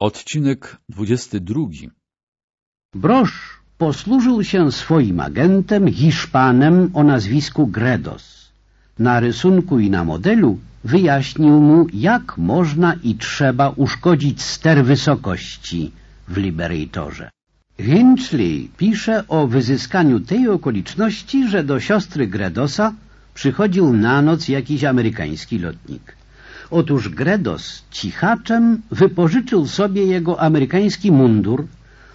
Odcinek 22 Brosz posłużył się swoim agentem, Hiszpanem o nazwisku Gredos. Na rysunku i na modelu wyjaśnił mu, jak można i trzeba uszkodzić ster wysokości w Liberatorze. Hinchley pisze o wyzyskaniu tej okoliczności, że do siostry Gredosa przychodził na noc jakiś amerykański lotnik. Otóż Gredos cichaczem wypożyczył sobie jego amerykański mundur,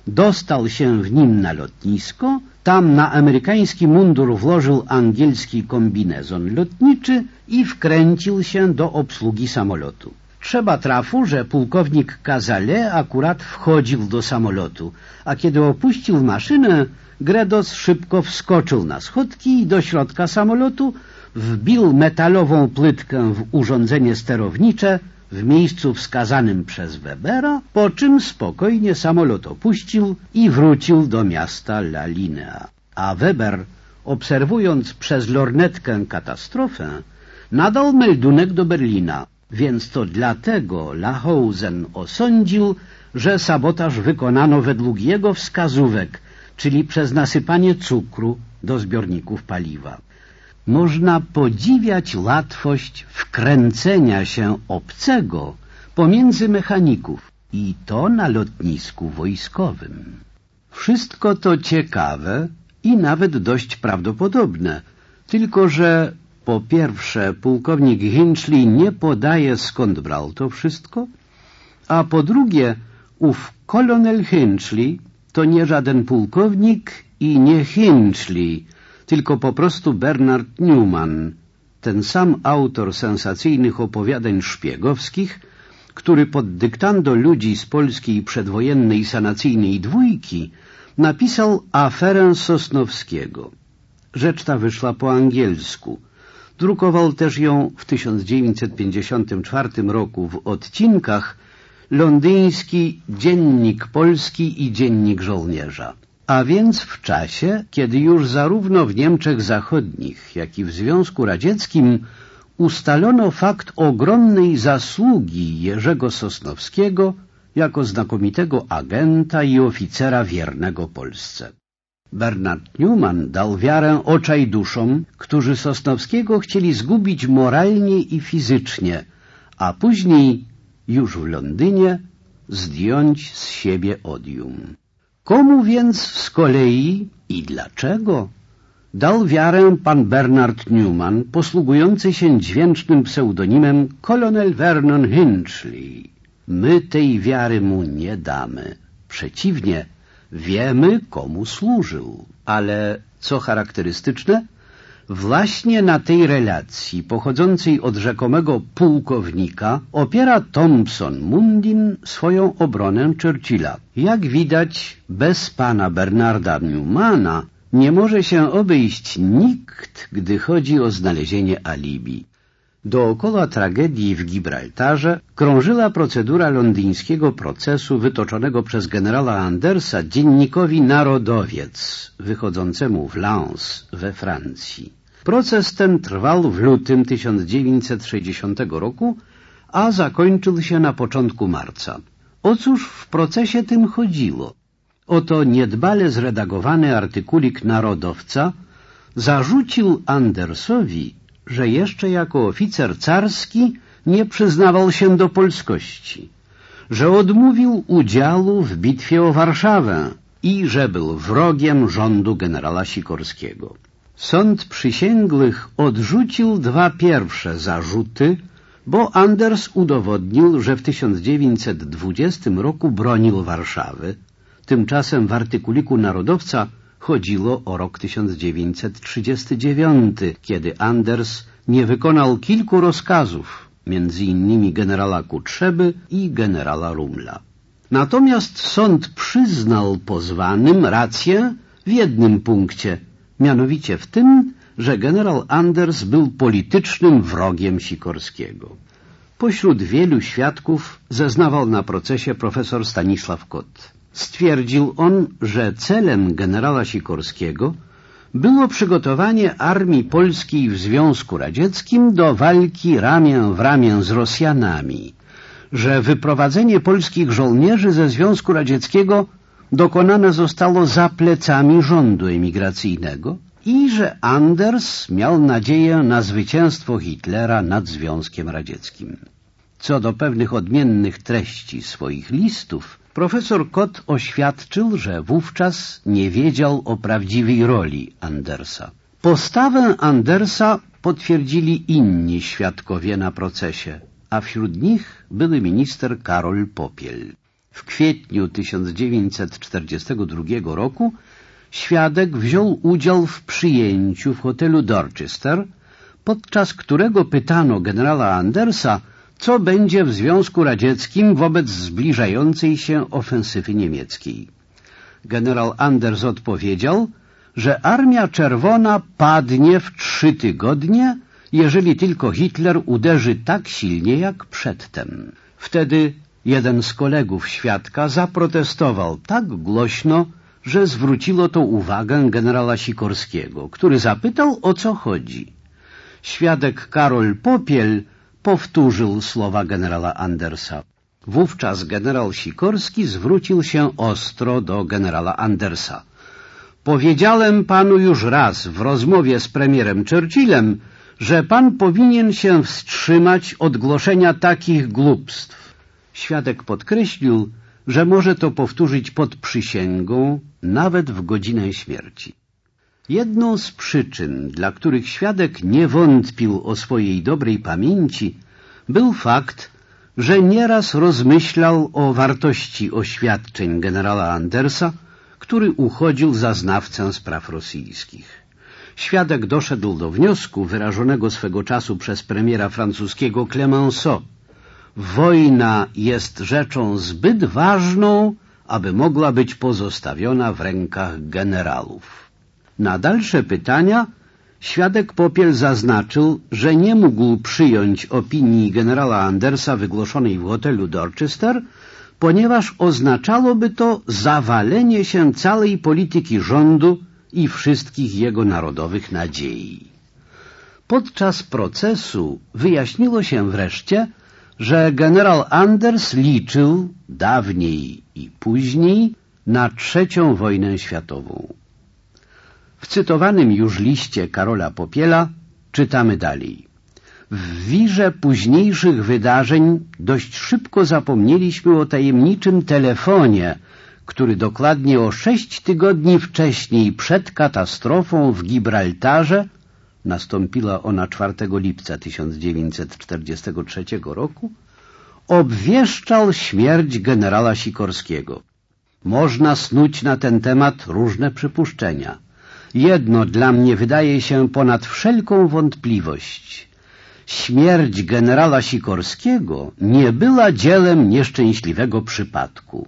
dostał się w nim na lotnisko, tam na amerykański mundur włożył angielski kombinezon lotniczy i wkręcił się do obsługi samolotu. Trzeba trafu, że pułkownik Kazale akurat wchodził do samolotu, a kiedy opuścił maszynę, Gredos szybko wskoczył na schodki i do środka samolotu wbił metalową płytkę w urządzenie sterownicze w miejscu wskazanym przez Webera, po czym spokojnie samolot opuścił i wrócił do miasta La Linea. A Weber, obserwując przez lornetkę katastrofę, nadał meldunek do Berlina, więc to dlatego Lahousen osądził, że sabotaż wykonano według jego wskazówek, czyli przez nasypanie cukru do zbiorników paliwa. Można podziwiać łatwość wkręcenia się obcego pomiędzy mechaników i to na lotnisku wojskowym. Wszystko to ciekawe i nawet dość prawdopodobne, tylko że po pierwsze pułkownik Hinchley nie podaje skąd brał to wszystko, a po drugie ów kolonel Hinchley to nie żaden pułkownik i nie Hinchley, tylko po prostu Bernard Newman, ten sam autor sensacyjnych opowiadań szpiegowskich, który pod dyktando ludzi z polskiej przedwojennej sanacyjnej dwójki napisał aferę Sosnowskiego. Rzecz ta wyszła po angielsku. Drukował też ją w 1954 roku w odcinkach londyński Dziennik Polski i Dziennik Żołnierza a więc w czasie, kiedy już zarówno w Niemczech Zachodnich, jak i w Związku Radzieckim ustalono fakt ogromnej zasługi Jerzego Sosnowskiego jako znakomitego agenta i oficera wiernego Polsce. Bernard Newman dał wiarę oczaj duszom, którzy Sosnowskiego chcieli zgubić moralnie i fizycznie, a później, już w Londynie, zdjąć z siebie odium. Komu więc z kolei i dlaczego dał wiarę pan Bernard Newman, posługujący się dźwięcznym pseudonimem kolonel Vernon Hinchley? My tej wiary mu nie damy. Przeciwnie, wiemy, komu służył. Ale co charakterystyczne, Właśnie na tej relacji, pochodzącej od rzekomego pułkownika, opiera Thompson Mundin swoją obronę Churchilla. Jak widać, bez pana Bernarda Newmana nie może się obejść nikt, gdy chodzi o znalezienie alibi. Dookoła tragedii w Gibraltarze krążyła procedura londyńskiego procesu wytoczonego przez generała Andersa dziennikowi Narodowiec, wychodzącemu w Lens we Francji. Proces ten trwał w lutym 1960 roku, a zakończył się na początku marca. O cóż w procesie tym chodziło? Oto niedbale zredagowany artykulik Narodowca zarzucił Andersowi, że jeszcze jako oficer carski nie przyznawał się do polskości, że odmówił udziału w bitwie o Warszawę i że był wrogiem rządu generała Sikorskiego. Sąd przysięgłych odrzucił dwa pierwsze zarzuty, bo Anders udowodnił, że w 1920 roku bronił Warszawy. Tymczasem w artykuliku Narodowca chodziło o rok 1939, kiedy Anders nie wykonał kilku rozkazów, innymi generała Kutrzeby i generała Rumla. Natomiast sąd przyznał pozwanym rację w jednym punkcie – mianowicie w tym, że generał Anders był politycznym wrogiem Sikorskiego. Pośród wielu świadków zeznawał na procesie profesor Stanisław Kot. Stwierdził on, że celem generała Sikorskiego było przygotowanie armii polskiej w Związku Radzieckim do walki ramię w ramię z Rosjanami, że wyprowadzenie polskich żołnierzy ze Związku Radzieckiego dokonane zostało za plecami rządu emigracyjnego i że Anders miał nadzieję na zwycięstwo Hitlera nad Związkiem Radzieckim. Co do pewnych odmiennych treści swoich listów, profesor Kot oświadczył, że wówczas nie wiedział o prawdziwej roli Andersa. Postawę Andersa potwierdzili inni świadkowie na procesie, a wśród nich były minister Karol Popiel. W kwietniu 1942 roku świadek wziął udział w przyjęciu w hotelu Dorchester, podczas którego pytano generała Andersa, co będzie w Związku Radzieckim wobec zbliżającej się ofensywy niemieckiej. Generał Anders odpowiedział, że Armia Czerwona padnie w trzy tygodnie, jeżeli tylko Hitler uderzy tak silnie jak przedtem. Wtedy jeden z kolegów świadka zaprotestował tak głośno, że zwróciło to uwagę generała Sikorskiego, który zapytał, o co chodzi. Świadek Karol Popiel powtórzył słowa generała Andersa. Wówczas generał Sikorski zwrócił się ostro do generała Andersa. Powiedziałem panu już raz w rozmowie z premierem Churchillem, że pan powinien się wstrzymać od głoszenia takich głupstw. Świadek podkreślił, że może to powtórzyć pod przysięgą, nawet w godzinę śmierci. Jedną z przyczyn, dla których świadek nie wątpił o swojej dobrej pamięci, był fakt, że nieraz rozmyślał o wartości oświadczeń generała Andersa, który uchodził za znawcę spraw rosyjskich. Świadek doszedł do wniosku wyrażonego swego czasu przez premiera francuskiego Clemenceau. Wojna jest rzeczą zbyt ważną, aby mogła być pozostawiona w rękach generałów. Na dalsze pytania świadek Popiel zaznaczył, że nie mógł przyjąć opinii generała Andersa wygłoszonej w hotelu Dorchester, ponieważ oznaczałoby to zawalenie się całej polityki rządu i wszystkich jego narodowych nadziei. Podczas procesu wyjaśniło się wreszcie, że generał Anders liczył dawniej i później na trzecią wojnę światową. W cytowanym już liście Karola Popiela czytamy dalej. W wirze późniejszych wydarzeń dość szybko zapomnieliśmy o tajemniczym telefonie, który dokładnie o sześć tygodni wcześniej przed katastrofą w Gibraltarze nastąpiła ona 4 lipca 1943 roku, obwieszczał śmierć generała Sikorskiego. Można snuć na ten temat różne przypuszczenia. Jedno dla mnie wydaje się ponad wszelką wątpliwość. Śmierć generała Sikorskiego nie była dziełem nieszczęśliwego przypadku.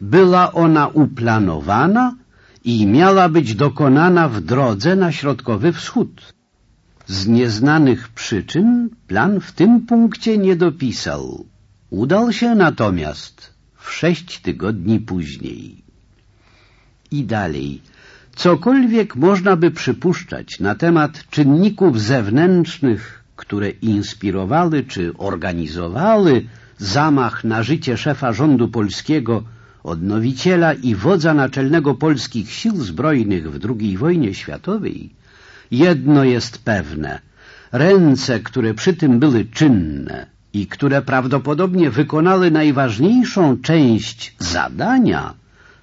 Była ona uplanowana i miała być dokonana w drodze na Środkowy Wschód. Z nieznanych przyczyn plan w tym punkcie nie dopisał. Udał się natomiast w sześć tygodni później. I dalej. Cokolwiek można by przypuszczać na temat czynników zewnętrznych, które inspirowały czy organizowały zamach na życie szefa rządu polskiego, odnowiciela i wodza naczelnego polskich sił zbrojnych w II wojnie światowej, jedno jest pewne. Ręce, które przy tym były czynne i które prawdopodobnie wykonały najważniejszą część zadania,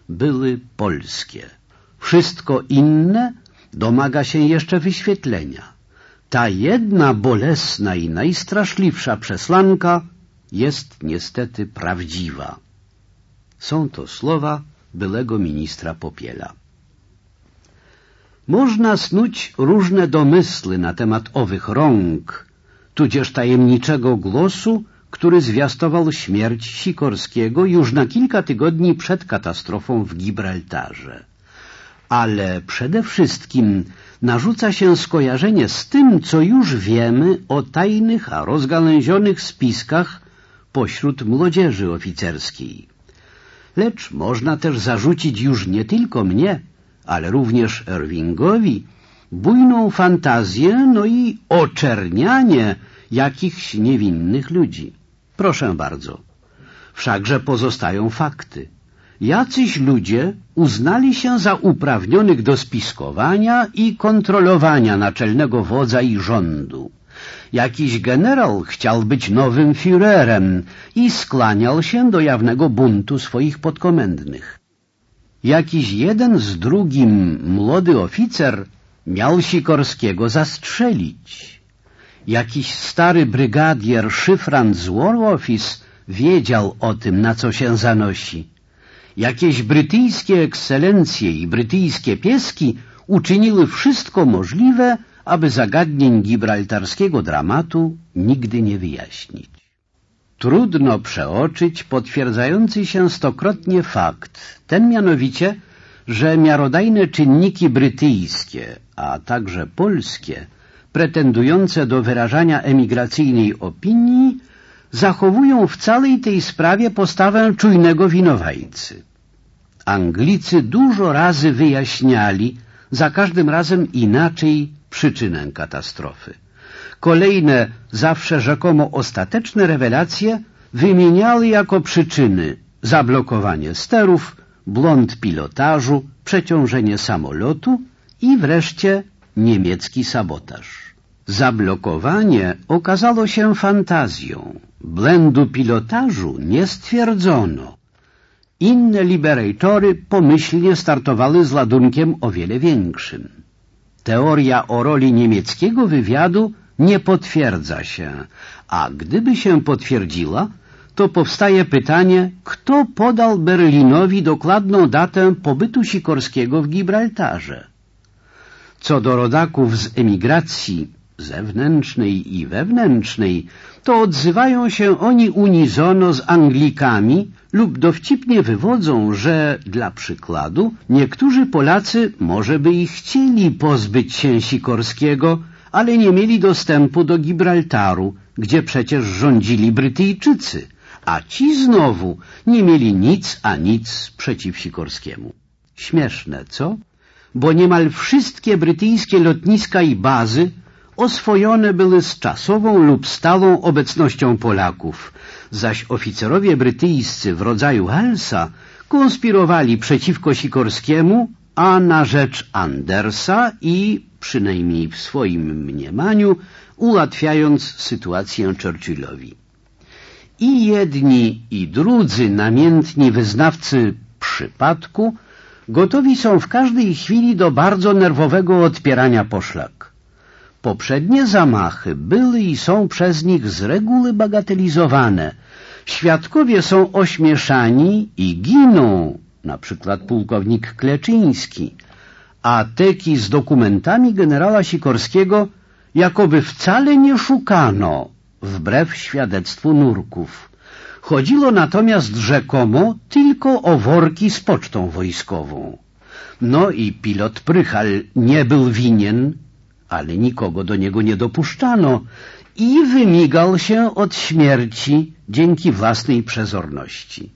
były polskie. Wszystko inne domaga się jeszcze wyświetlenia. Ta jedna bolesna i najstraszliwsza przesłanka jest niestety prawdziwa. Są to słowa byłego ministra Popiela. Można snuć różne domysły na temat owych rąk, tudzież tajemniczego głosu, który zwiastował śmierć Sikorskiego już na kilka tygodni przed katastrofą w Gibraltarze. Ale przede wszystkim narzuca się skojarzenie z tym, co już wiemy o tajnych, a rozgałęzionych spiskach pośród młodzieży oficerskiej. Lecz można też zarzucić już nie tylko mnie, ale również Irvingowi bujną fantazję, no i oczernianie jakichś niewinnych ludzi. Proszę bardzo. Wszakże pozostają fakty. Jacyś ludzie uznali się za uprawnionych do spiskowania i kontrolowania naczelnego wodza i rządu. Jakiś generał chciał być nowym Führerem i skłaniał się do jawnego buntu swoich podkomendnych. Jakiś jeden z drugim młody oficer miał Sikorskiego zastrzelić. Jakiś stary brygadier szyfrant z War Office wiedział o tym, na co się zanosi. Jakieś brytyjskie ekscelencje i brytyjskie pieski uczyniły wszystko możliwe, aby zagadnień gibraltarskiego dramatu nigdy nie wyjaśnić. Trudno przeoczyć potwierdzający się stokrotnie fakt, ten mianowicie, że miarodajne czynniki brytyjskie, a także polskie, pretendujące do wyrażania emigracyjnej opinii, zachowują w całej tej sprawie postawę czujnego winowajcy. Anglicy dużo razy wyjaśniali, za każdym razem inaczej, przyczynę katastrofy. Kolejne, zawsze rzekomo ostateczne rewelacje wymieniały jako przyczyny zablokowanie sterów, błąd pilotażu, przeciążenie samolotu i wreszcie niemiecki sabotaż. Zablokowanie okazało się fantazją. Błędu pilotażu nie stwierdzono. Inne liberatory pomyślnie startowały z ładunkiem o wiele większym. Teoria o roli niemieckiego wywiadu nie potwierdza się, a gdyby się potwierdziła, to powstaje pytanie, kto podał Berlinowi dokładną datę pobytu Sikorskiego w Gibraltarze. Co do rodaków z emigracji zewnętrznej i wewnętrznej, to odzywają się oni unizono z Anglikami lub dowcipnie wywodzą, że dla przykładu niektórzy Polacy może by i chcieli pozbyć się Sikorskiego, ale nie mieli dostępu do Gibraltaru, gdzie przecież rządzili Brytyjczycy, a ci znowu nie mieli nic a nic przeciw Sikorskiemu. Śmieszne, co? Bo niemal wszystkie brytyjskie lotniska i bazy oswojone były z czasową lub stałą obecnością Polaków, zaś oficerowie brytyjscy w rodzaju Helsa konspirowali przeciwko Sikorskiemu, a na rzecz Andersa i, przynajmniej w swoim mniemaniu, ułatwiając sytuację Churchillowi. I jedni i drudzy namiętni wyznawcy przypadku gotowi są w każdej chwili do bardzo nerwowego odpierania poszlak. Poprzednie zamachy były i są przez nich z reguły bagatelizowane. Świadkowie są ośmieszani i giną, na przykład pułkownik Kleczyński, a teki z dokumentami generała Sikorskiego jakoby wcale nie szukano, wbrew świadectwu nurków. Chodziło natomiast rzekomo tylko o worki z pocztą wojskową. No i pilot Prychal nie był winien, ale nikogo do niego nie dopuszczano i wymigał się od śmierci dzięki własnej przezorności.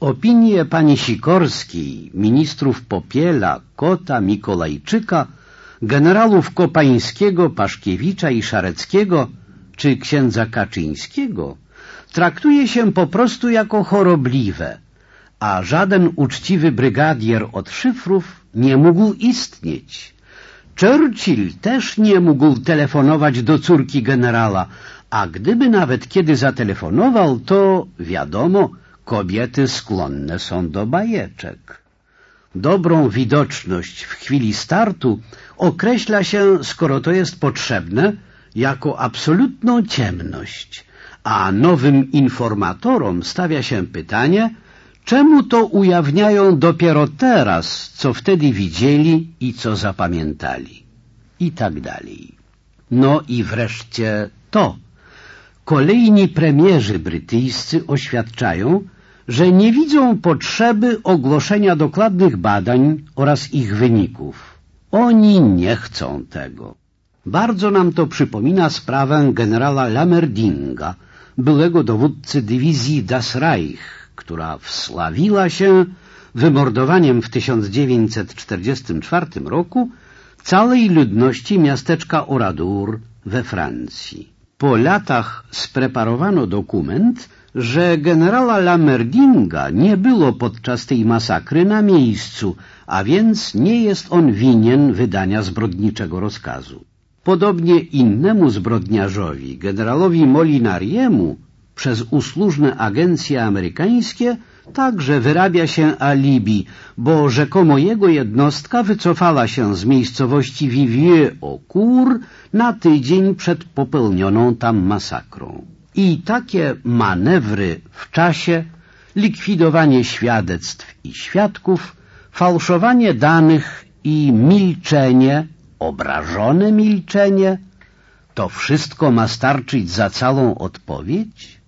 Opinie pani Sikorskiej, ministrów Popiela, Kota, Mikolajczyka, generałów Kopańskiego, Paszkiewicza i Szareckiego czy księdza Kaczyńskiego traktuje się po prostu jako chorobliwe, a żaden uczciwy brygadier od szyfrów nie mógł istnieć. Churchill też nie mógł telefonować do córki generała, a gdyby nawet kiedy zatelefonował, to wiadomo, kobiety skłonne są do bajeczek. Dobrą widoczność w chwili startu określa się, skoro to jest potrzebne, jako absolutną ciemność, a nowym informatorom stawia się pytanie, czemu to ujawniają dopiero teraz, co wtedy widzieli i co zapamiętali. I tak dalej. No i wreszcie to. Kolejni premierzy brytyjscy oświadczają, że nie widzą potrzeby ogłoszenia dokładnych badań oraz ich wyników. Oni nie chcą tego. Bardzo nam to przypomina sprawę generała Lamerdinga, byłego dowódcy dywizji Das Reich, która wsławiła się wymordowaniem w 1944 roku całej ludności miasteczka Oradour we Francji. Po latach spreparowano dokument, że generała Lamerdinga nie było podczas tej masakry na miejscu, a więc nie jest on winien wydania zbrodniczego rozkazu. Podobnie innemu zbrodniarzowi, generalowi Molinariemu, przez usłużne agencje amerykańskie także wyrabia się alibi, bo rzekomo jego jednostka wycofała się z miejscowości Vivieux-au-Cour na tydzień przed popełnioną tam masakrą. I takie manewry w czasie, likwidowanie świadectw i świadków, fałszowanie danych i milczenie, obrażone milczenie, to wszystko ma starczyć za całą odpowiedź?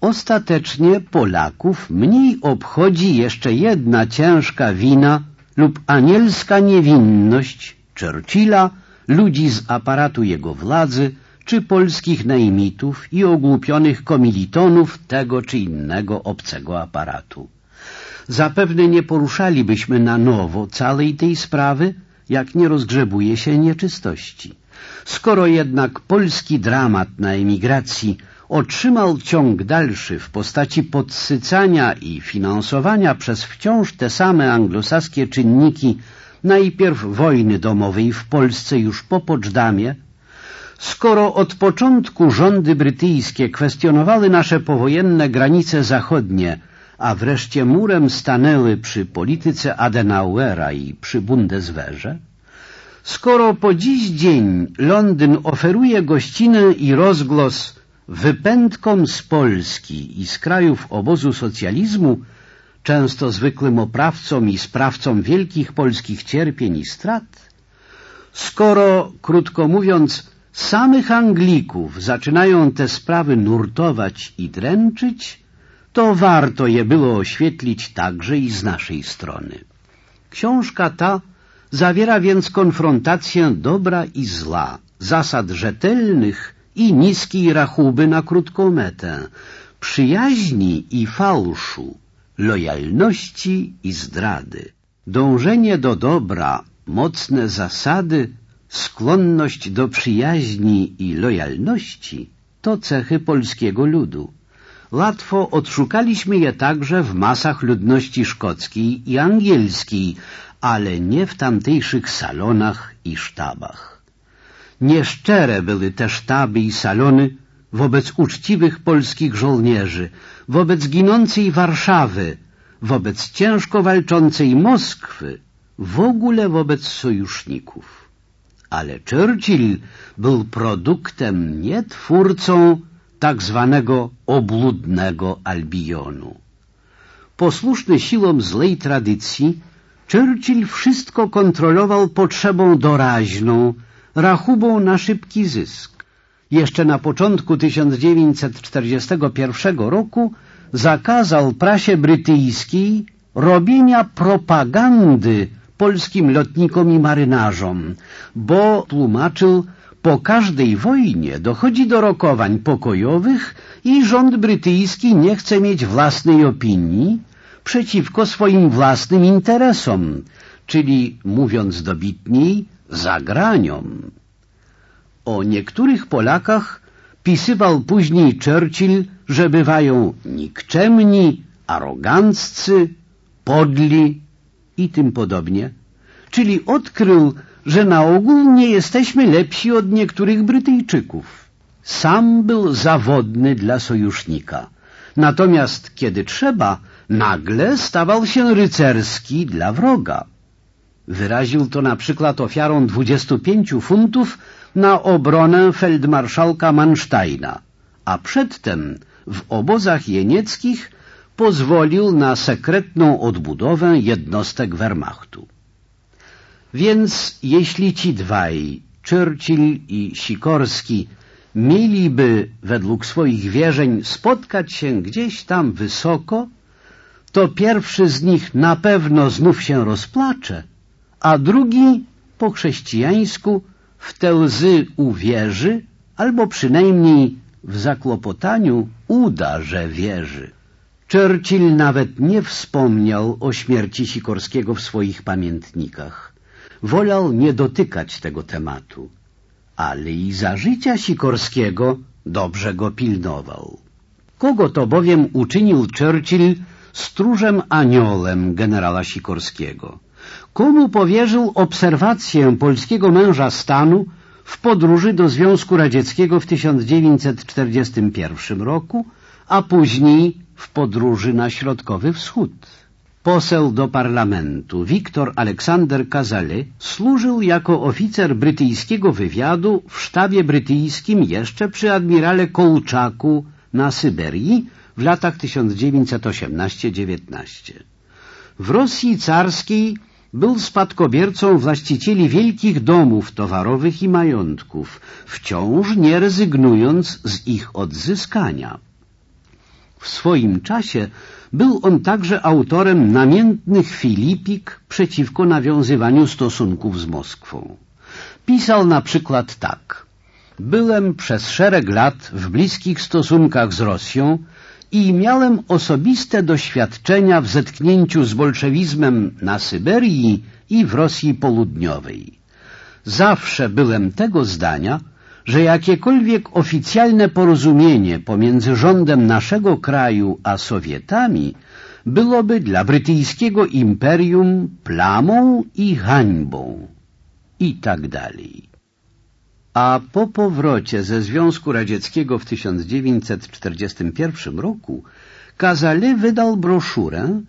Ostatecznie Polaków mniej obchodzi jeszcze jedna ciężka wina lub anielska niewinność Churchilla, ludzi z aparatu jego władzy, czy polskich najmitów i ogłupionych komilitonów tego czy innego obcego aparatu. Zapewne nie poruszalibyśmy na nowo całej tej sprawy, jak nie rozgrzebuje się nieczystości. Skoro jednak polski dramat na emigracji otrzymał ciąg dalszy w postaci podsycania i finansowania przez wciąż te same anglosaskie czynniki najpierw wojny domowej w Polsce już po Poczdamie, skoro od początku rządy brytyjskie kwestionowały nasze powojenne granice zachodnie, a wreszcie murem stanęły przy polityce Adenauera i przy Bundeswehrze, skoro po dziś dzień Londyn oferuje gościnę i rozglos wypędkom z Polski i z krajów obozu socjalizmu, często zwykłym oprawcom i sprawcom wielkich polskich cierpień i strat, skoro, krótko mówiąc, samych Anglików zaczynają te sprawy nurtować i dręczyć, to warto je było oświetlić także i z naszej strony. Książka ta zawiera więc konfrontację dobra i zła, zasad rzetelnych i niskiej rachuby na krótką metę, przyjaźni i fałszu, lojalności i zdrady. Dążenie do dobra, mocne zasady, skłonność do przyjaźni i lojalności to cechy polskiego ludu. Łatwo odszukaliśmy je także w masach ludności szkockiej i angielskiej, ale nie w tamtejszych salonach i sztabach. Nieszczere były te sztaby i salony wobec uczciwych polskich żołnierzy, wobec ginącej Warszawy, wobec ciężko walczącej Moskwy, w ogóle wobec sojuszników. Ale Churchill był produktem, nie twórcą tak zwanego obludnego Albionu. Posłuszny siłom złej tradycji, Churchill wszystko kontrolował potrzebą doraźną, rachubą na szybki zysk. Jeszcze na początku 1941 roku zakazał prasie brytyjskiej robienia propagandy polskim lotnikom i marynarzom, bo tłumaczył, po każdej wojnie dochodzi do rokowań pokojowych i rząd brytyjski nie chce mieć własnej opinii przeciwko swoim własnym interesom, czyli, mówiąc dobitniej, zagraniom. O niektórych Polakach pisywał później Churchill, że bywają nikczemni, aroganccy, podli i tym podobnie, czyli odkrył, że na ogół nie jesteśmy lepsi od niektórych Brytyjczyków. Sam był zawodny dla sojusznika, natomiast kiedy trzeba, nagle stawał się rycerski dla wroga. Wyraził to na przykład ofiarą 25 funtów na obronę feldmarszałka Mansteina, a przedtem w obozach jenieckich pozwolił na sekretną odbudowę jednostek Wehrmachtu. Więc jeśli ci dwaj, Churchill i Sikorski, mieliby według swoich wierzeń spotkać się gdzieś tam wysoko, to pierwszy z nich na pewno znów się rozplacze, a drugi po chrześcijańsku w te łzy uwierzy, albo przynajmniej w zakłopotaniu uda, że wierzy. Churchill nawet nie wspomniał o śmierci Sikorskiego w swoich pamiętnikach. Wolał nie dotykać tego tematu, ale i za życia Sikorskiego dobrze go pilnował. Kogo to bowiem uczynił Churchill stróżem aniołem generała Sikorskiego? Komu powierzył obserwację polskiego męża stanu w podróży do Związku Radzieckiego w 1941 roku, a później w podróży na Środkowy Wschód? Poseł do parlamentu Wiktor Aleksander Kazale służył jako oficer brytyjskiego wywiadu w sztabie brytyjskim jeszcze przy admirale Kołczaku na Syberii w latach 1918-19. W Rosji carskiej był spadkobiercą właścicieli wielkich domów towarowych i majątków, wciąż nie rezygnując z ich odzyskania. W swoim czasie był on także autorem namiętnych filipik przeciwko nawiązywaniu stosunków z Moskwą. Pisał na przykład tak. Byłem przez szereg lat w bliskich stosunkach z Rosją i miałem osobiste doświadczenia w zetknięciu z bolszewizmem na Syberii i w Rosji Południowej. Zawsze byłem tego zdania, że jakiekolwiek oficjalne porozumienie pomiędzy rządem naszego kraju a Sowietami byłoby dla brytyjskiego imperium plamą i hańbą i tak dalej. A po powrocie ze Związku Radzieckiego w 1941 roku Kazale wydał broszurę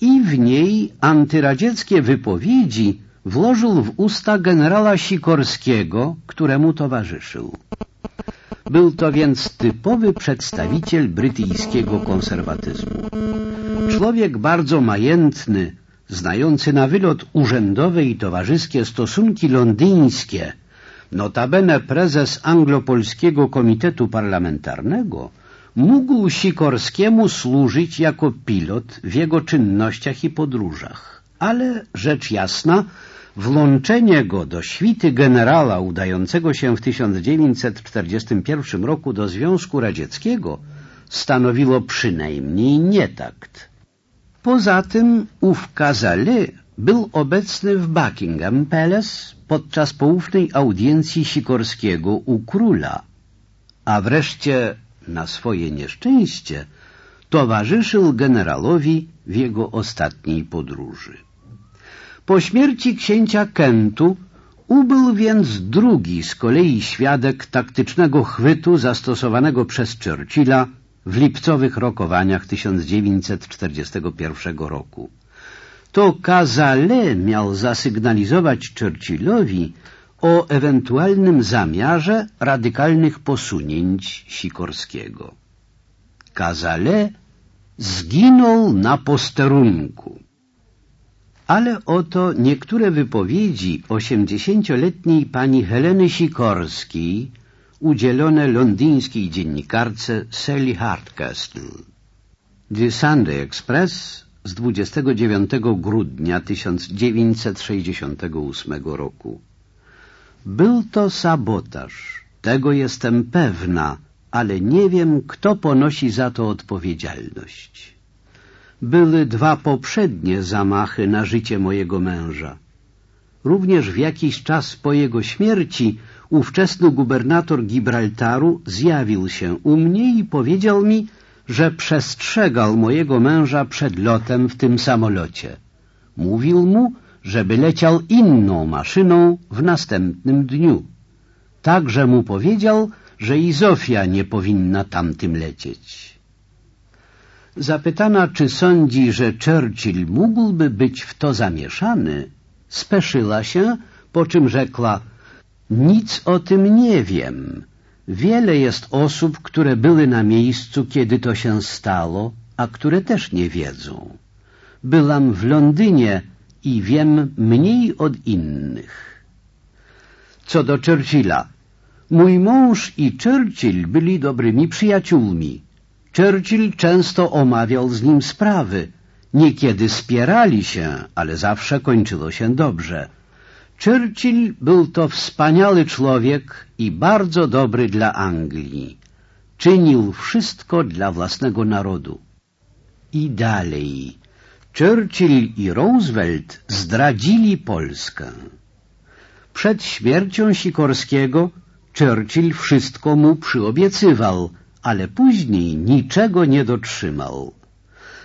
i w niej antyradzieckie wypowiedzi włożył w usta generała Sikorskiego, któremu towarzyszył. Był to więc typowy przedstawiciel brytyjskiego konserwatyzmu. Człowiek bardzo majętny, znający na wylot urzędowe i towarzyskie stosunki londyńskie, notabene prezes Anglo-Polskiego Komitetu Parlamentarnego, mógł Sikorskiemu służyć jako pilot w jego czynnościach i podróżach. Ale rzecz jasna, Włączenie go do świty generała udającego się w 1941 roku do Związku Radzieckiego stanowiło przynajmniej nietakt. Poza tym ów Kazale był obecny w Buckingham Palace podczas poufnej audiencji Sikorskiego u króla, a wreszcie na swoje nieszczęście towarzyszył generalowi w jego ostatniej podróży. Po śmierci księcia Kentu ubył więc drugi z kolei świadek taktycznego chwytu zastosowanego przez Churchilla w lipcowych rokowaniach 1941 roku. To Kazale miał zasygnalizować Churchillowi o ewentualnym zamiarze radykalnych posunięć Sikorskiego. Kazale zginął na posterunku. Ale oto niektóre wypowiedzi osiemdziesięcioletniej pani Heleny Sikorskiej udzielone londyńskiej dziennikarce Sally Hardcastle. The Sunday Express z 29 grudnia 1968 roku. Był to sabotaż, tego jestem pewna, ale nie wiem, kto ponosi za to odpowiedzialność były dwa poprzednie zamachy na życie mojego męża. Również w jakiś czas po jego śmierci ówczesny gubernator Gibraltaru zjawił się u mnie i powiedział mi, że przestrzegał mojego męża przed lotem w tym samolocie. Mówił mu, żeby leciał inną maszyną w następnym dniu. Także mu powiedział, że i Zofia nie powinna tamtym lecieć. Zapytana, czy sądzi, że Churchill mógłby być w to zamieszany, speszyła się, po czym rzekła Nic o tym nie wiem. Wiele jest osób, które były na miejscu, kiedy to się stało, a które też nie wiedzą. Byłam w Londynie i wiem mniej od innych. Co do Churchilla. Mój mąż i Churchill byli dobrymi przyjaciółmi. Churchill często omawiał z nim sprawy. Niekiedy spierali się, ale zawsze kończyło się dobrze. Churchill był to wspaniały człowiek i bardzo dobry dla Anglii. Czynił wszystko dla własnego narodu. I dalej. Churchill i Roosevelt zdradzili Polskę. Przed śmiercią Sikorskiego Churchill wszystko mu przyobiecywał – ale później niczego nie dotrzymał.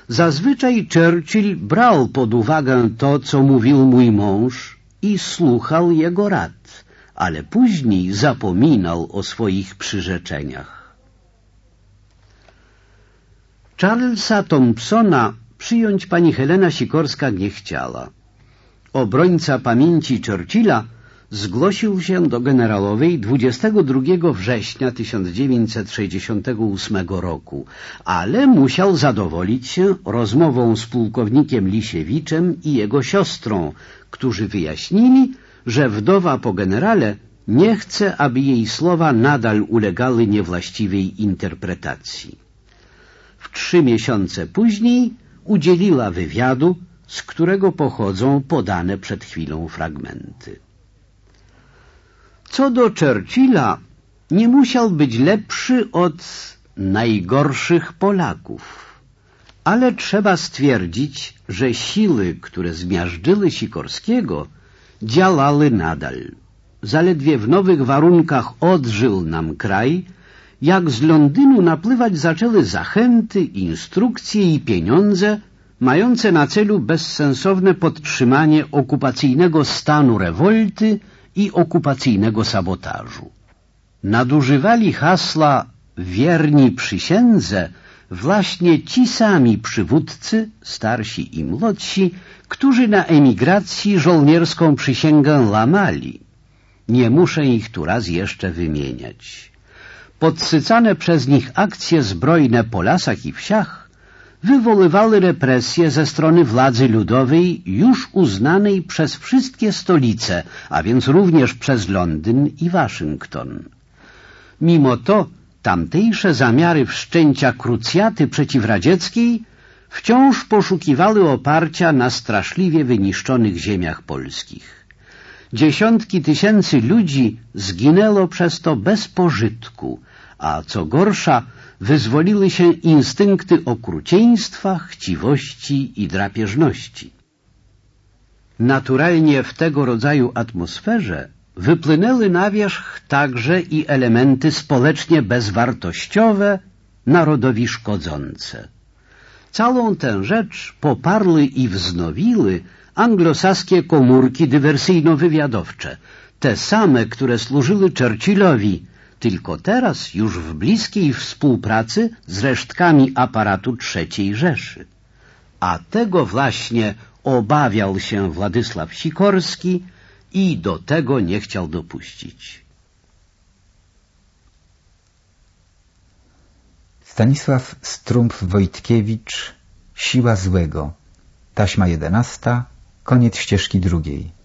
Zazwyczaj Churchill brał pod uwagę to, co mówił mój mąż i słuchał jego rad, ale później zapominał o swoich przyrzeczeniach. Charlesa Thompsona przyjąć pani Helena Sikorska nie chciała. Obrońca pamięci Churchilla zgłosił się do generalowej 22 września 1968 roku, ale musiał zadowolić się rozmową z pułkownikiem Lisiewiczem i jego siostrą, którzy wyjaśnili, że wdowa po generale nie chce, aby jej słowa nadal ulegały niewłaściwej interpretacji. W trzy miesiące później udzieliła wywiadu, z którego pochodzą podane przed chwilą fragmenty. Co do Churchilla, nie musiał być lepszy od najgorszych Polaków. Ale trzeba stwierdzić, że siły, które zmiażdżyły Sikorskiego, działały nadal. Zaledwie w nowych warunkach odżył nam kraj, jak z Londynu napływać zaczęły zachęty, instrukcje i pieniądze, mające na celu bezsensowne podtrzymanie okupacyjnego stanu rewolty i okupacyjnego sabotażu. Nadużywali hasła wierni przysiędze właśnie ci sami przywódcy, starsi i młodsi, którzy na emigracji żołnierską przysięgę lamali. Nie muszę ich tu raz jeszcze wymieniać. Podsycane przez nich akcje zbrojne po lasach i wsiach wywoływały represje ze strony władzy ludowej już uznanej przez wszystkie stolice, a więc również przez Londyn i Waszyngton. Mimo to tamtejsze zamiary wszczęcia krucjaty przeciwradzieckiej wciąż poszukiwały oparcia na straszliwie wyniszczonych ziemiach polskich. Dziesiątki tysięcy ludzi zginęło przez to bez pożytku, a co gorsza, wyzwoliły się instynkty okrucieństwa, chciwości i drapieżności. Naturalnie w tego rodzaju atmosferze wypłynęły na wierzch także i elementy społecznie bezwartościowe, narodowi szkodzące. Całą tę rzecz poparły i wznowiły anglosaskie komórki dywersyjno-wywiadowcze, te same, które służyły Churchillowi tylko teraz już w bliskiej współpracy z resztkami aparatu III Rzeszy. A tego właśnie obawiał się Władysław Sikorski i do tego nie chciał dopuścić. Stanisław Strumpf-Wojtkiewicz Siła złego Taśma jedenasta Koniec ścieżki drugiej